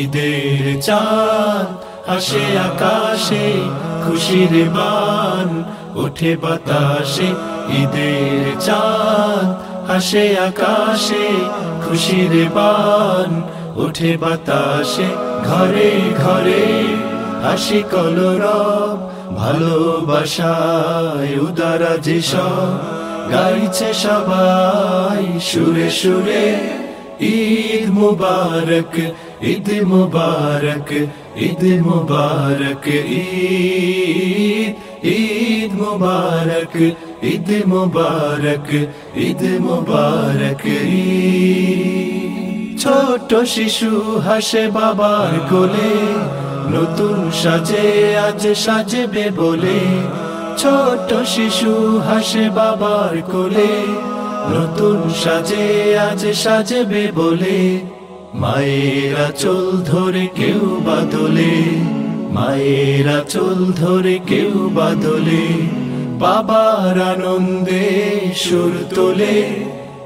ঈদের চাঁদ হাসে আকাশে, খুশির বান ওঠে বাতাসে। ঈদের চাঁদ হাসে আকাশে, খুশির বান ওঠে বাতাসে। ঘরে ঘরে হাসি কলরব, ভালোবাসায় উদারা যেসব, গাইছে সবাই সুরে সুরে, ঈদ মুবারক ঈদ মুবারক ঈদ মুবারক, ঈদ ঈদ মুবারক ঈদ মুবারক ঈদ মুবারক, ঈদ ছোট শিশু হাসে বাবার কোলে। নতুন সাজে, আজ সাজবে বলে। ছোট শিশু হাসে বাবার কোলে। নতুন সাজে, আজ সাজবে বলে। মায়েরা চুল ধরে কেউ বাদলে মায়েরা চুল ধরে কেউ বাদলে বাবার আনন্দে সুর তোলে।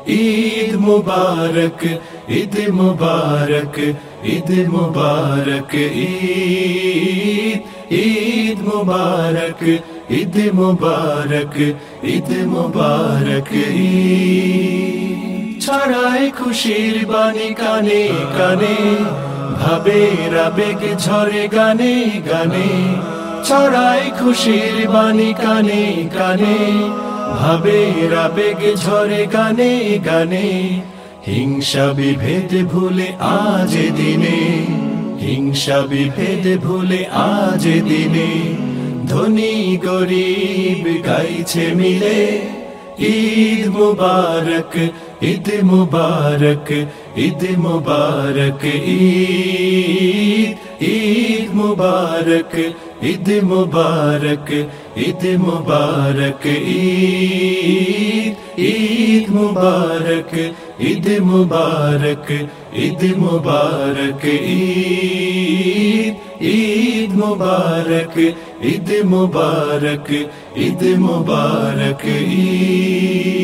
ঈদ মুবারক ঈদ মুবারক ঈদ মুবারক, ঈদ ঈদ মুবারক ঈদ মুবারক ঈদ মুবারক, ঈদ। ছড়ায় খুশির বাণী কানে কানে, ভাবে রাবেগ ঝরে গানে গানে, ছড়ায় খুশির বাণী কানে কানে, ভাবে রাবেগ ঝরে গানে গানে হিংসা বিভেদ ভুলে আজ দিনে, হিংসা বিভেদ ভুলে আজ দিনে, ধনী গরিব গাইছে মিলে, ঈদ মুবারক ঈদ মুবারক ঈদ মুবারক, ঈদ ঈদ মুবারক ঈদ মুবারক ঈদ মুবারক ঈদ ঈদ মুবারক ঈদ মুবারক ঈদ মুবারক ঈদ ঈদ মুবারক ঈদ মুবারক ঈদ মুবারক ঈদ